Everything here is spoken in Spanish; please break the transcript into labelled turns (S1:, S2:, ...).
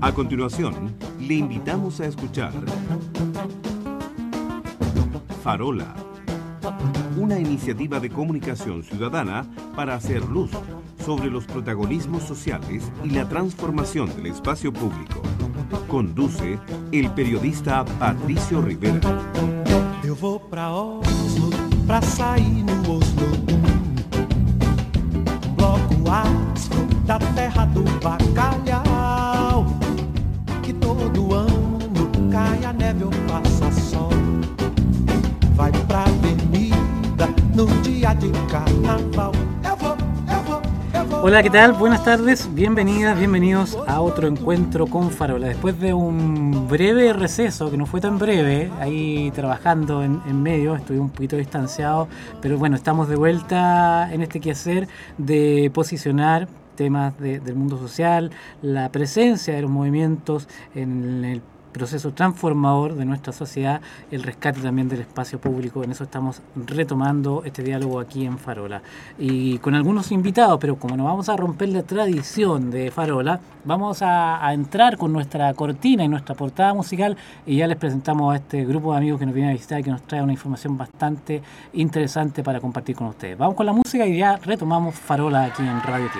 S1: A continuación, le invitamos a escuchar Farola, una iniciativa de comunicación ciudadana para hacer luz sobre los protagonismos sociales y la transformación del espacio público. Conduce el periodista Patricio Rivera.
S2: Hola, ¿qué tal? Buenas tardes, bienvenidas, bienvenidos a otro encuentro con Farola. Después de un breve receso, que no fue tan breve, ahí trabajando en, medio, estuve un poquito distanciado, pero bueno, estamos de vuelta en este quehacer de posicionar temas de- del mundo social, la presencia de los movimientos en el proceso transformador de nuestra sociedad, el rescate también del espacio público. En eso estamos retomando este diálogo aquí en Farola. Y con algunos invitados, pero como no vamos a romper la tradición de Farola, vamos a, entrar con nuestra cortina y nuestra portada musical y ya les presentamos a este grupo de amigos que nos viene a visitar y que nos trae una información bastante interesante para compartir con ustedes. Vamos con la música y ya retomamos Farola aquí en Radio Tierra.